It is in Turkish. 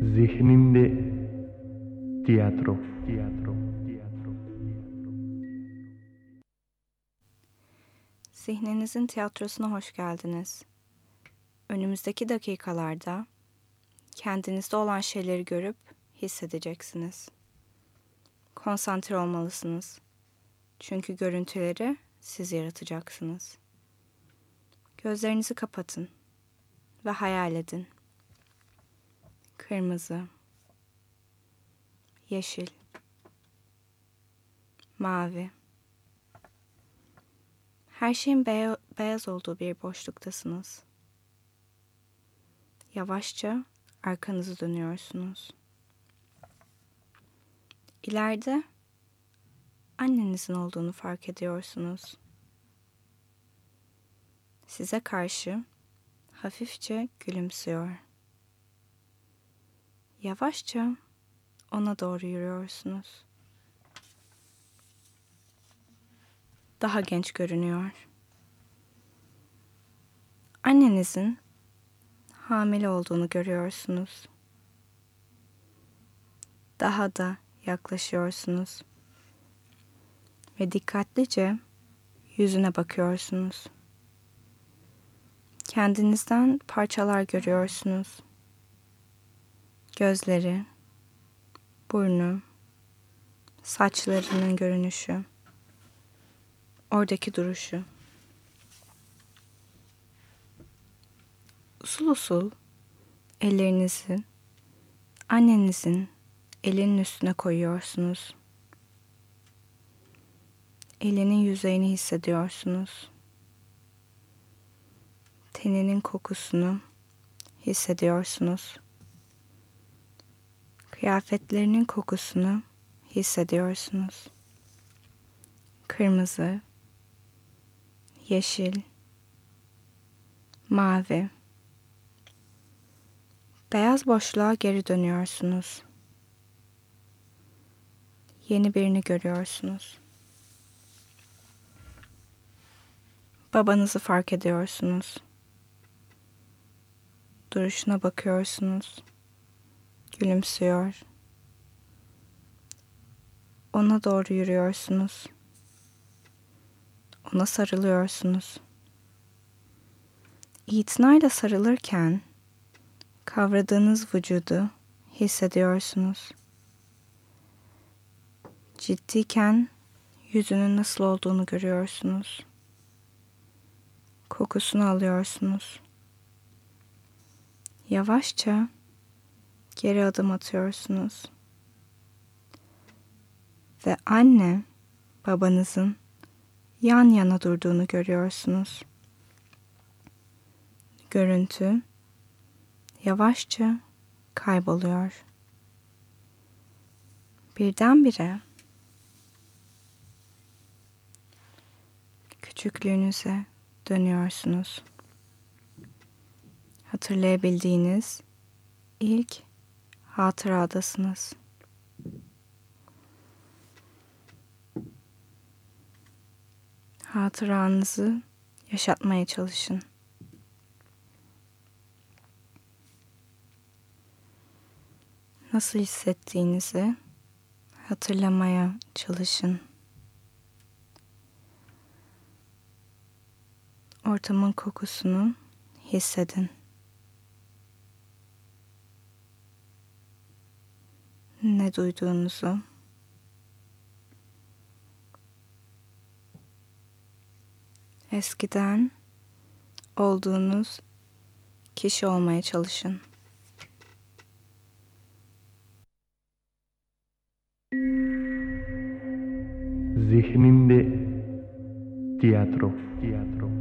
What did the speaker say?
Zihninde tiyatro, tiyatro. Zihninizin tiyatrosuna hoş geldiniz. Önümüzdeki dakikalarda kendinizde olan şeyleri görüp hissedeceksiniz. Konsantre olmalısınız. Çünkü görüntüleri siz yaratacaksınız. Gözlerinizi kapatın ve hayal edin. Kırmızı, yeşil, mavi. Her şeyin beya- beyaz olduğu bir boşluktasınız. Yavaşça arkanızı dönüyorsunuz. İleride annenizin olduğunu fark ediyorsunuz. Size karşı hafifçe gülümsüyor. Yavaşça ona doğru yürüyorsunuz. Daha genç görünüyor. Annenizin hamile olduğunu görüyorsunuz. Daha da yaklaşıyorsunuz. Ve dikkatlice yüzüne bakıyorsunuz. Kendinizden parçalar görüyorsunuz. Gözleri, burnu, saçlarının görünüşü, oradaki duruşu. Usul usul ellerinizi annenizin elinin üstüne koyuyorsunuz. Elinin yüzeyini hissediyorsunuz. Teninin kokusunu hissediyorsunuz. Kıyafetlerinin kokusunu hissediyorsunuz. Kırmızı, yeşil, mavi. Beyaz boşluğa geri dönüyorsunuz. Yeni birini görüyorsunuz. Babanızı fark ediyorsunuz. Duruşuna bakıyorsunuz. Gülümsüyor. Ona doğru yürüyorsunuz. Ona sarılıyorsunuz. İtinayla sarılırken kavradığınız vücudu hissediyorsunuz. Ciddiyken yüzünün nasıl olduğunu görüyorsunuz. Kokusunu alıyorsunuz. Yavaşça geri adım atıyorsunuz. Ve anne babanızın yan yana durduğunu görüyorsunuz. Görüntü yavaşça kayboluyor. Birdenbire küçüklüğünüze dönüyorsunuz. Hatırlayabildiğiniz ilk hatıradasınız. Hatıranızı yaşatmaya çalışın. Nasıl hissettiğinizi hatırlamaya çalışın. Ortamın kokusunu hissedin. Ne duyduğunuzu eskiden olduğunuz kişi olmaya çalışın. Zihninde tiyatro, tiyatro.